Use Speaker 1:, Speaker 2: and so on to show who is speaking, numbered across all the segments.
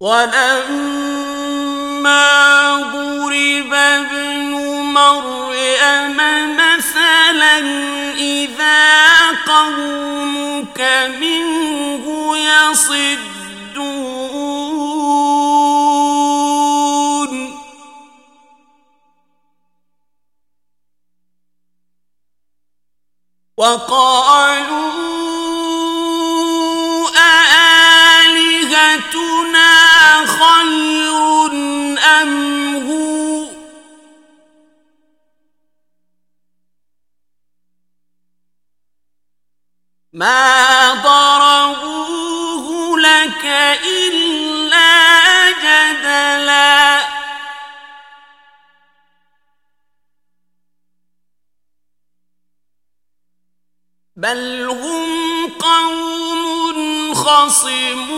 Speaker 1: ولما ضرب ابن مريم مثلا إذا قومك منه يصدون. وقالوا ما ضربوه لك إلا جدلا بل هم قوم خصمون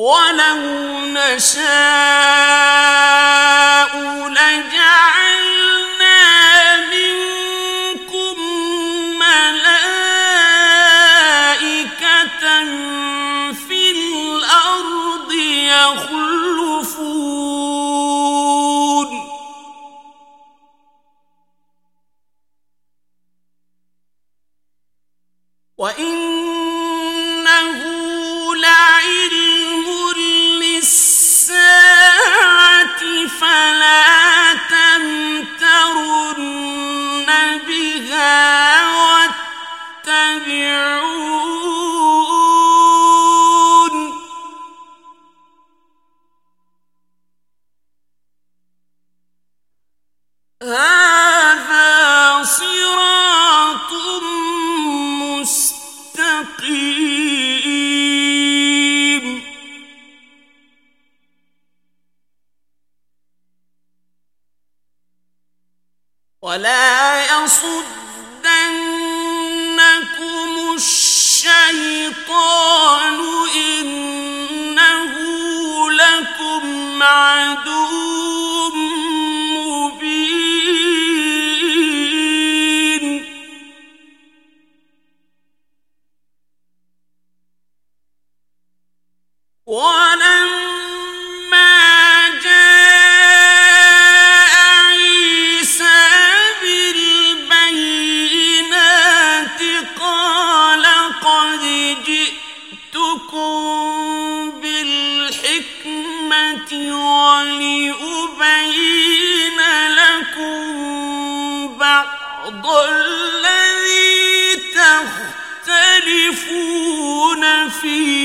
Speaker 1: وَلَوْ نَشَاءُ الشيطان
Speaker 2: إنه لكم عدو الذي تختلفون فيه.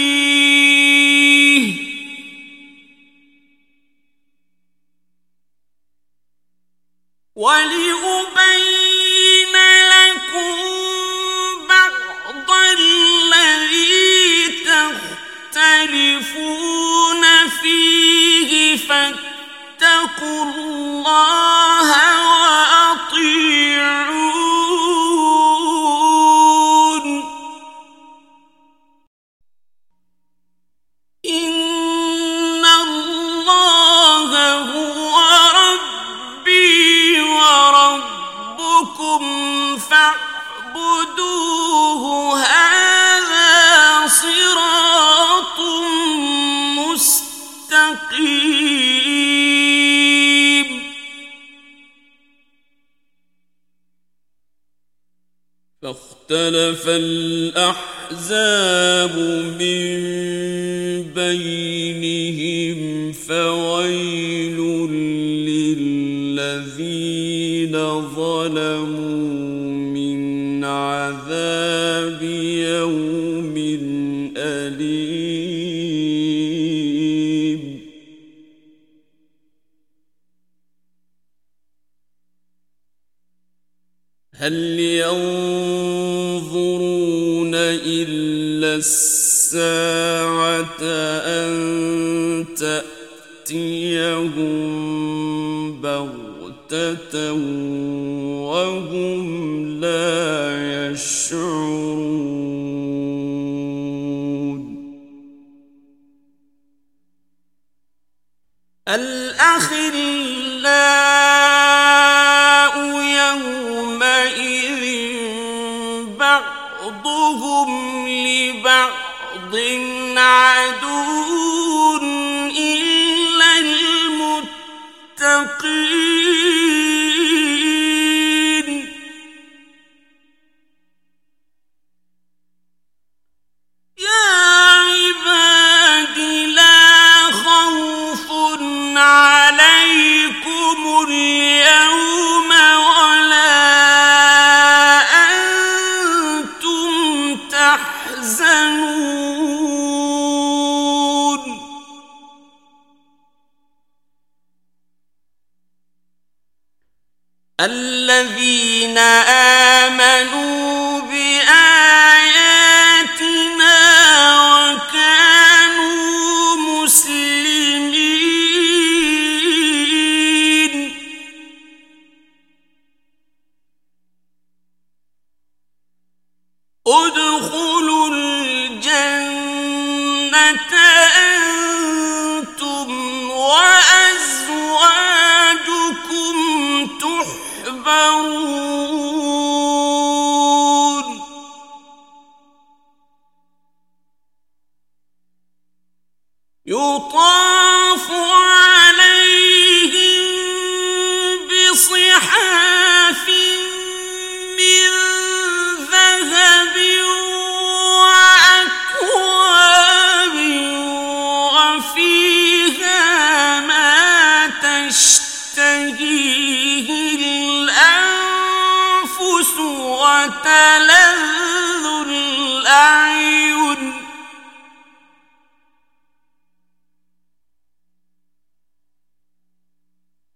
Speaker 2: فاختلف الأحزاب من بينهم أليم هل ينظرون إلا الساعة أن تأتيهم بغتة وهم
Speaker 1: الأخلاء يومئذ بعضهم لبعض عدو الذين آمنوا يطاع